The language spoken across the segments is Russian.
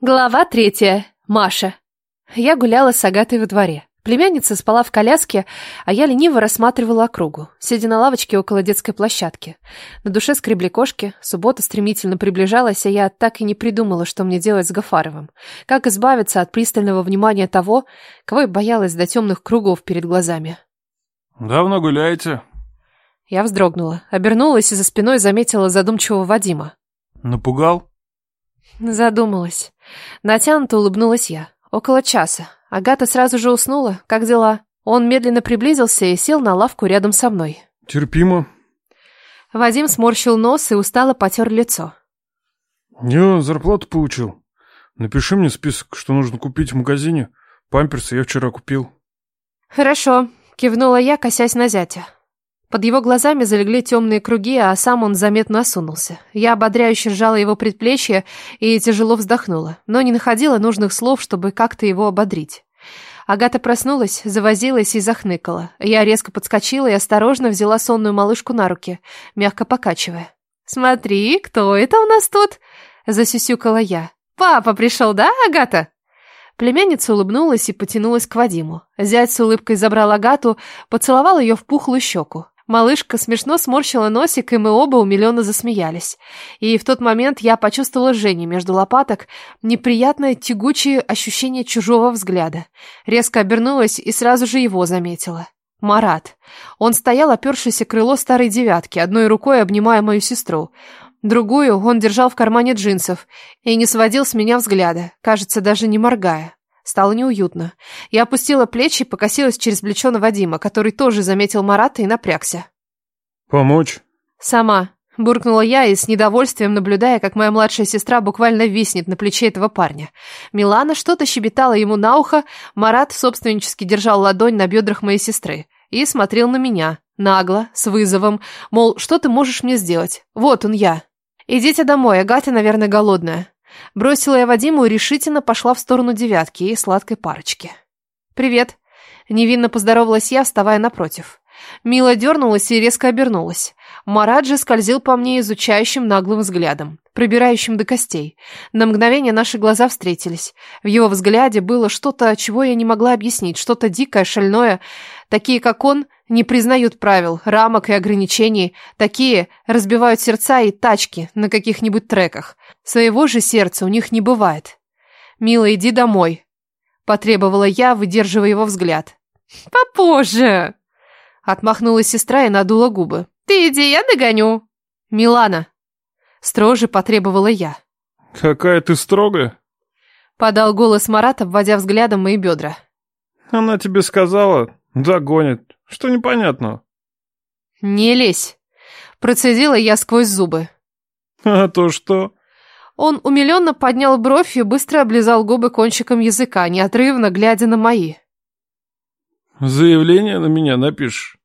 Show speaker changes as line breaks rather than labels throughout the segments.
Глава третья. Маша. Я гуляла с Агатой во дворе. Племянница спала в коляске, а я лениво рассматривала округу, сидя на лавочке около детской площадки. На душе скребли кошки, суббота стремительно приближалась, а я так и не придумала, что мне делать с Гафаровым. Как избавиться от пристального внимания того, кого я боялась до темных кругов перед глазами.
«Давно гуляете?»
Я вздрогнула, обернулась и за спиной заметила задумчивого Вадима.
«Напугал?»
Задумалась. Натянуто улыбнулась я. Около часа. Агата сразу же уснула. Как дела? Он медленно приблизился и сел на лавку рядом со мной.
«Терпимо».
Вадим сморщил нос и устало потер лицо.
«Я зарплату получил. Напиши мне список, что нужно купить в магазине. Памперсы я вчера купил».
«Хорошо», — кивнула я, косясь на зятя. Под его глазами залегли темные круги, а сам он заметно осунулся. Я ободряюще сжала его предплечье и тяжело вздохнула, но не находила нужных слов, чтобы как-то его ободрить. Агата проснулась, завозилась и захныкала. Я резко подскочила и осторожно взяла сонную малышку на руки, мягко покачивая. «Смотри, кто это у нас тут?» – засюсюкала я. «Папа пришел, да, Агата?» Племянница улыбнулась и потянулась к Вадиму. Зять с улыбкой забрал Агату, поцеловал ее в пухлую щеку. Малышка смешно сморщила носик, и мы оба умиленно засмеялись. И в тот момент я почувствовала Жене между лопаток неприятное тягучее ощущение чужого взгляда. Резко обернулась и сразу же его заметила. Марат. Он стоял, опершийся крыло старой девятки, одной рукой обнимая мою сестру. Другую он держал в кармане джинсов и не сводил с меня взгляда, кажется, даже не моргая. Стало неуютно. Я опустила плечи и покосилась через плечо на Вадима, который тоже заметил Марата и напрягся.
«Помочь?»
«Сама», — буркнула я и с недовольствием наблюдая, как моя младшая сестра буквально виснет на плече этого парня. Милана что-то щебетала ему на ухо, Марат собственнически держал ладонь на бедрах моей сестры и смотрел на меня, нагло, с вызовом, мол, что ты можешь мне сделать? Вот он я. «Идите домой, Агата, наверное, голодная». Бросила я Вадиму и решительно пошла в сторону девятки и сладкой парочки. «Привет!» Невинно поздоровалась я, вставая напротив. Мила дернулась и резко обернулась. Марат же скользил по мне изучающим наглым взглядом, пробирающим до костей. На мгновение наши глаза встретились. В его взгляде было что-то, чего я не могла объяснить, что-то дикое, шальное. Такие, как он, не признают правил, рамок и ограничений. Такие разбивают сердца и тачки на каких-нибудь треках. Своего же сердца у них не бывает. «Мила, иди домой», — потребовала я, выдерживая его взгляд. «Попозже!» — отмахнулась сестра и надула губы. «Ты иди, я догоню!» «Милана!» — строже потребовала я.
«Какая ты строгая!»
— подал голос Марата, вводя взглядом мои бедра.
«Она тебе сказала, догонит. Что непонятно?»
«Не лезь!» — процедила я сквозь зубы.
«А то что?»
Он умиленно поднял бровь и быстро облизал губы кончиком языка, неотрывно глядя на мои.
«Заявление на меня напишешь?»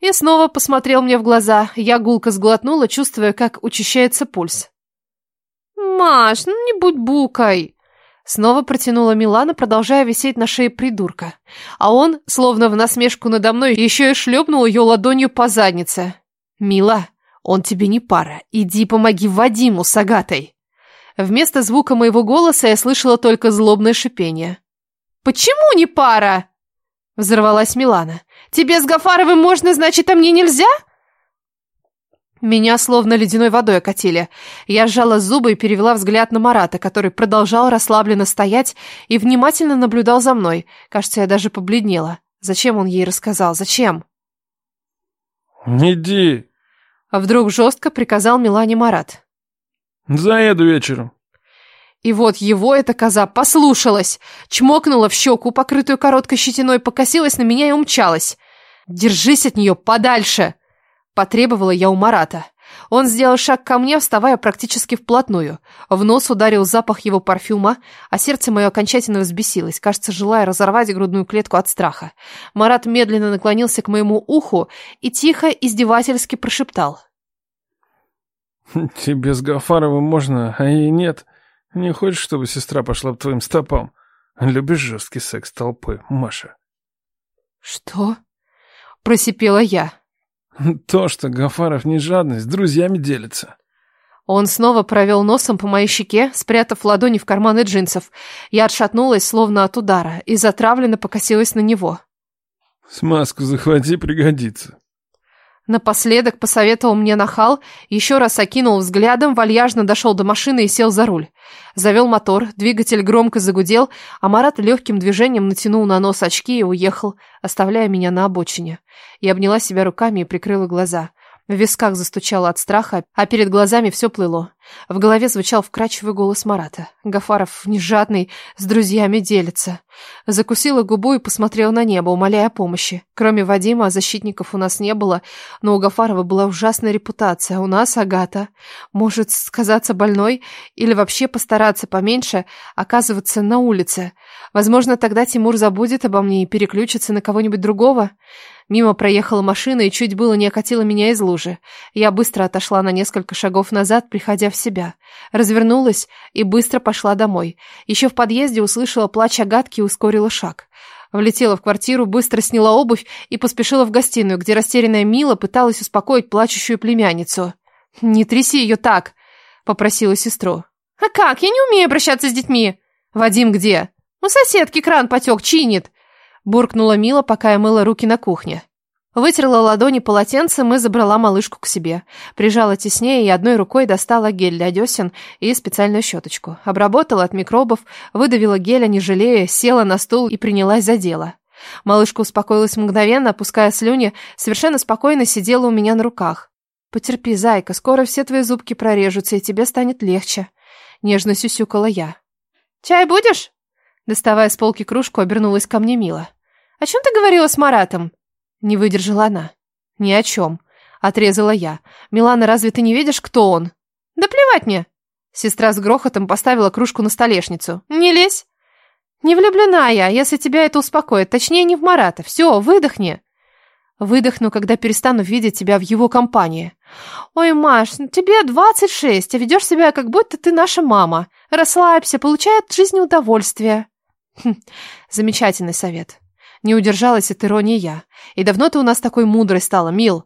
И снова посмотрел мне в глаза. Я гулко сглотнула, чувствуя, как учащается пульс. «Маш, ну не будь букой!» Снова протянула Милана, продолжая висеть на шее придурка. А он, словно в насмешку надо мной, еще и шлепнул ее ладонью по заднице. «Мила, он тебе не пара. Иди помоги Вадиму с Агатой!» Вместо звука моего голоса я слышала только злобное шипение. «Почему не пара?» Взорвалась Милана. «Тебе с Гафаровым можно, значит, а мне нельзя?» Меня словно ледяной водой окатили. Я сжала зубы и перевела взгляд на Марата, который продолжал расслабленно стоять и внимательно наблюдал за мной. Кажется, я даже побледнела. Зачем он ей рассказал? Зачем?
«Иди!»
А вдруг жестко приказал Милане Марат.
Заеду вечером.
И вот его эта коза послушалась, чмокнула в щеку, покрытую короткой щетиной, покосилась на меня и умчалась. «Держись от нее подальше!» Потребовала я у Марата. Он сделал шаг ко мне, вставая практически вплотную. В нос ударил запах его парфюма, а сердце мое окончательно взбесилось, кажется, желая разорвать грудную клетку от страха. Марат медленно наклонился к моему уху и тихо, издевательски прошептал.
Тебе с Гафаровым можно, а ей нет. Не хочешь, чтобы сестра пошла по твоим стопам? Любишь жесткий секс толпы, Маша?
Что? Просипела я.
То, что Гафаров не жадность, с друзьями делится.
Он снова провел носом по моей щеке, спрятав ладони в карманы джинсов. Я отшатнулась, словно от удара, и затравленно покосилась на него.
«Смазку захвати, пригодится».
Напоследок посоветовал мне нахал, еще раз окинул взглядом, вальяжно дошел до машины и сел за руль. Завел мотор, двигатель громко загудел, а Марат легким движением натянул на нос очки и уехал, оставляя меня на обочине. Я обняла себя руками и прикрыла глаза. В висках застучало от страха, а перед глазами все плыло. В голове звучал вкрадчивый голос Марата. Гафаров, нежадный, с друзьями делится. Закусила губу и посмотрела на небо, умоляя о помощи. Кроме Вадима, защитников у нас не было, но у Гафарова была ужасная репутация. У нас Агата. Может сказаться больной или вообще постараться поменьше оказываться на улице. Возможно, тогда Тимур забудет обо мне и переключится на кого-нибудь другого. Мимо проехала машина и чуть было не окатила меня из лужи. Я быстро отошла на несколько шагов назад, приходя в себя. Развернулась и быстро пошла домой. Еще в подъезде услышала плач Агатки и ускорила шаг. Влетела в квартиру, быстро сняла обувь и поспешила в гостиную, где растерянная Мила пыталась успокоить плачущую племянницу. «Не тряси ее так!» — попросила сестру. «А как? Я не умею обращаться с детьми!» «Вадим где?» «У соседки кран потек, чинит!» Буркнула Мила, пока я мыла руки на кухне. Вытерла ладони полотенцем и забрала малышку к себе. Прижала теснее и одной рукой достала гель для десен и специальную щеточку. Обработала от микробов, выдавила геля, не жалея, села на стул и принялась за дело. Малышка успокоилась мгновенно, опуская слюни, совершенно спокойно сидела у меня на руках. «Потерпи, зайка, скоро все твои зубки прорежутся, и тебе станет легче», — нежно сюсюкала я. «Чай будешь?» Доставая с полки кружку, обернулась ко мне Мила. «О чем ты говорила с Маратом?» Не выдержала она. «Ни о чем», — отрезала я. «Милана, разве ты не видишь, кто он?» «Да плевать мне!» Сестра с грохотом поставила кружку на столешницу. «Не лезь!» «Не влюблена я, если тебя это успокоит. Точнее, не в Марата. Все, выдохни!» «Выдохну, когда перестану видеть тебя в его компании». «Ой, Маш, тебе 26, а ведешь себя, как будто ты наша мама. Расслабься, получай от жизни удовольствие». Хм, замечательный совет. Не удержалась от иронии я. И давно ты у нас такой мудрой стала, Мил?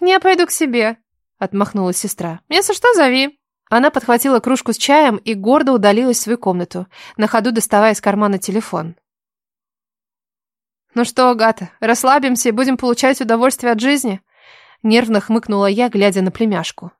Я пойду к себе, отмахнулась сестра. Если что, зови. Она подхватила кружку с чаем и гордо удалилась в свою комнату, на ходу доставая из кармана телефон. «Ну что, Агата, расслабимся и будем получать удовольствие от жизни?» Нервно хмыкнула я, глядя на племяшку.